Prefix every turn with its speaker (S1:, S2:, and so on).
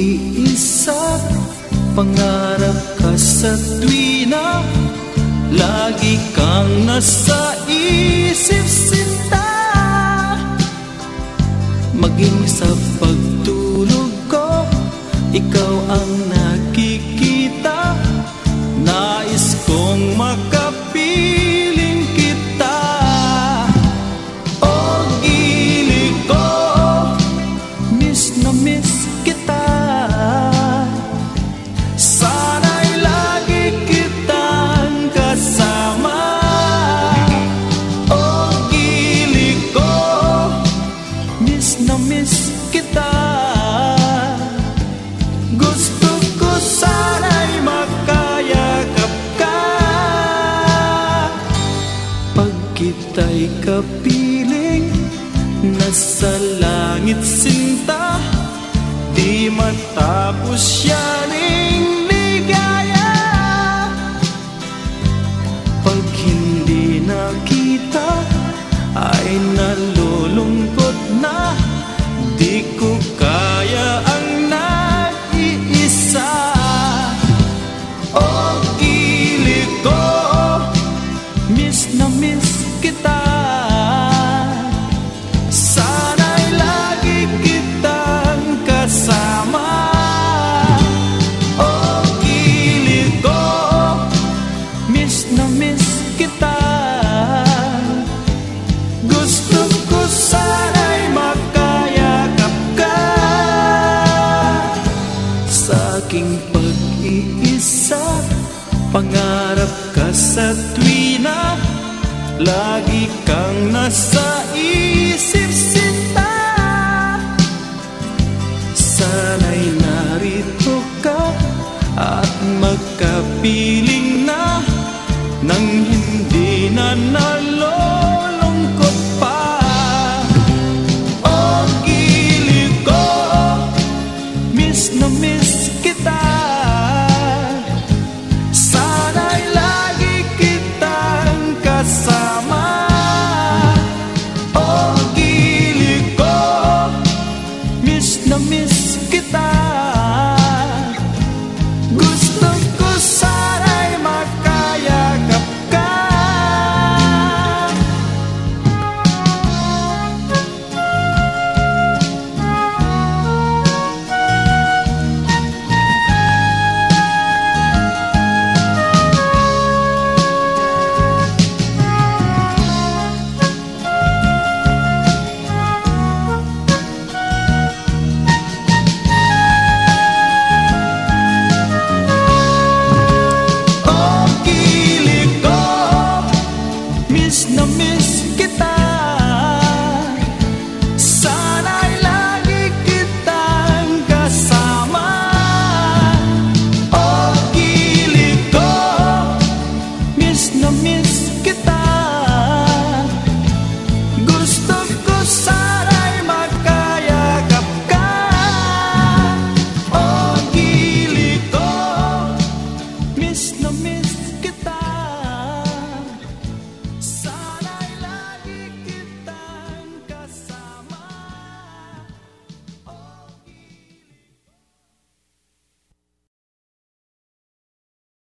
S1: pag-iisa Pangarap ka sa tuwina Lagi kang nasa isip sinta. Maging sa pagtulog ko Ikaw ang nakikita. Nais kong makapiling Miss kita. Gusto ko sana'y makayakap ka. Pag kita'y kapiling Nasa langit sinta Di matapos yaning ligaya. Pag hindi nakita Ay nalulungkot Miss na miss kita. Sana'y lagi kitang kasama. O gili ko Miss na miss kita. Gusto ko sana'y makayakap ka. Sa aking pag-iisa Pangarap ka sa tuwina Lagi kang nasa isip sinta. Sana'y narito ka At magkapiling na Nang hindi na nalulungkot ainda me esquitar. miss, no miss.